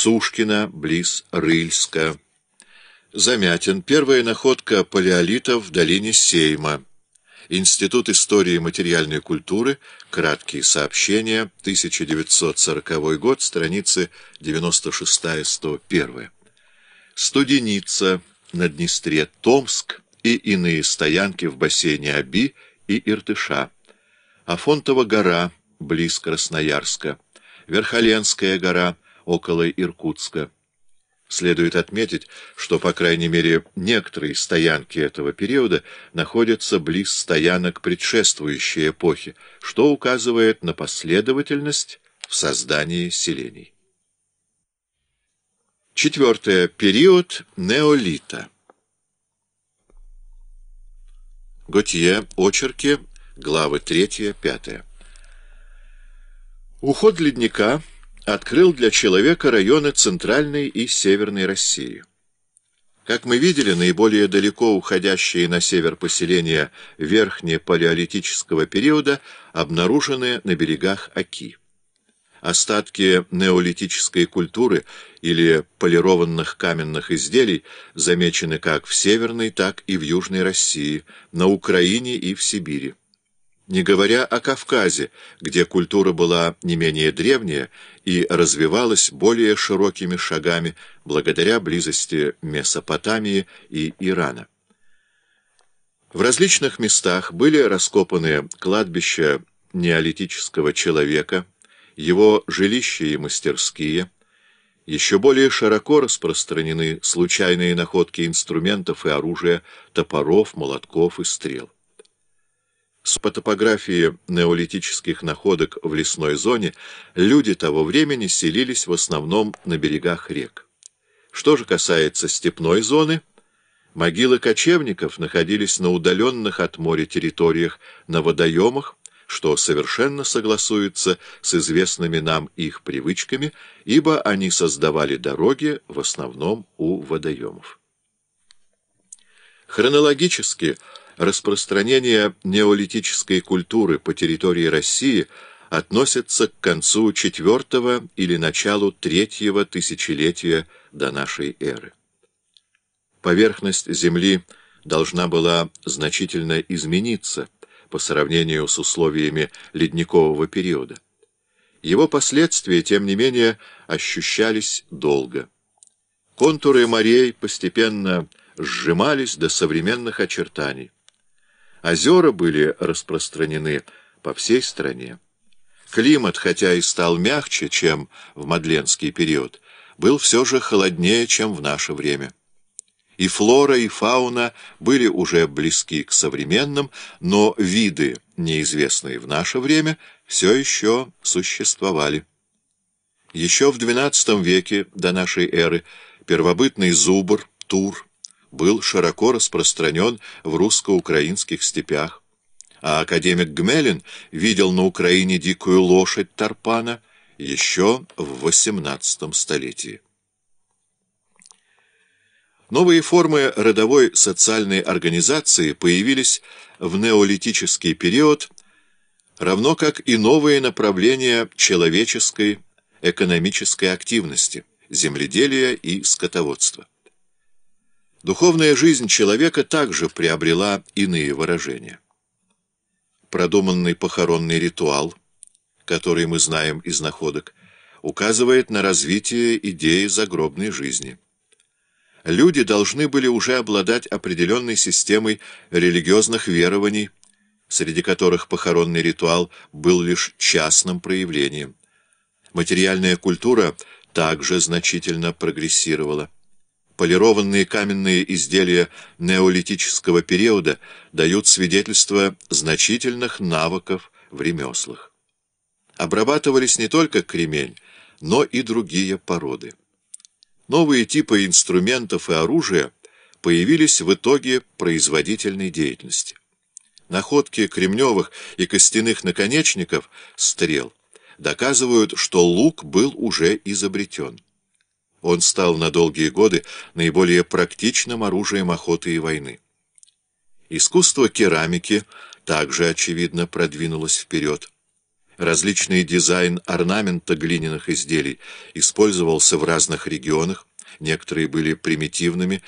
Сушкина, близ Рыльска. Замятин. Первая находка палеолита в долине Сейма. Институт истории и материальной культуры. Краткие сообщения. 1940 год. Страницы 96-101. Студеница на Днестре. Томск и иные стоянки в бассейне Аби и Иртыша. Афонтова гора, близ Красноярска. Верхоленская гора, около Иркутска. Следует отметить, что, по крайней мере, некоторые стоянки этого периода находятся близ стоянок предшествующей эпохи, что указывает на последовательность в создании селений. Четвертое. Период неолита. Готье. Очерки. Главы 3-5. Уход ледника открыл для человека районы Центральной и Северной России. Как мы видели, наиболее далеко уходящие на север поселения верхнепалеолитического периода обнаружены на берегах Оки. Остатки неолитической культуры или полированных каменных изделий замечены как в Северной, так и в Южной России, на Украине и в Сибири не говоря о Кавказе, где культура была не менее древняя и развивалась более широкими шагами благодаря близости Месопотамии и Ирана. В различных местах были раскопаны кладбища неолитического человека, его жилища и мастерские, еще более широко распространены случайные находки инструментов и оружия, топоров, молотков и стрел. С по топографии неолитических находок в лесной зоне люди того времени селились в основном на берегах рек. Что же касается степной зоны, могилы кочевников находились на удаленных от моря территориях, на водоемах, что совершенно согласуется с известными нам их привычками, ибо они создавали дороги в основном у водоемов. Хронологически – распространение неолитической культуры по территории России относится к концу четвертого или началу третьего тысячелетия до нашей эры. Поверхность Земли должна была значительно измениться по сравнению с условиями ледникового периода. Его последствия, тем не менее, ощущались долго. Контуры морей постепенно сжимались до современных очертаний. Озера были распространены по всей стране. Климат, хотя и стал мягче, чем в Мадленский период, был все же холоднее, чем в наше время. И флора, и фауна были уже близки к современным, но виды, неизвестные в наше время, все еще существовали. Еще в XII веке до нашей эры первобытный зубр, тур, был широко распространен в русско-украинских степях, а академик Гмелин видел на Украине дикую лошадь Тарпана еще в XVIII столетии. Новые формы родовой социальной организации появились в неолитический период, равно как и новые направления человеческой экономической активности, земледелия и скотоводства. Духовная жизнь человека также приобрела иные выражения. Продуманный похоронный ритуал, который мы знаем из находок, указывает на развитие идеи загробной жизни. Люди должны были уже обладать определенной системой религиозных верований, среди которых похоронный ритуал был лишь частным проявлением. Материальная культура также значительно прогрессировала. Полированные каменные изделия неолитического периода дают свидетельство значительных навыков в ремеслах. Обрабатывались не только кремень, но и другие породы. Новые типы инструментов и оружия появились в итоге производительной деятельности. Находки кремневых и костяных наконечников стрел доказывают, что лук был уже изобретен. Он стал на долгие годы наиболее практичным оружием охоты и войны. Искусство керамики также, очевидно, продвинулось вперед. Различный дизайн орнамента глиняных изделий использовался в разных регионах, некоторые были примитивными,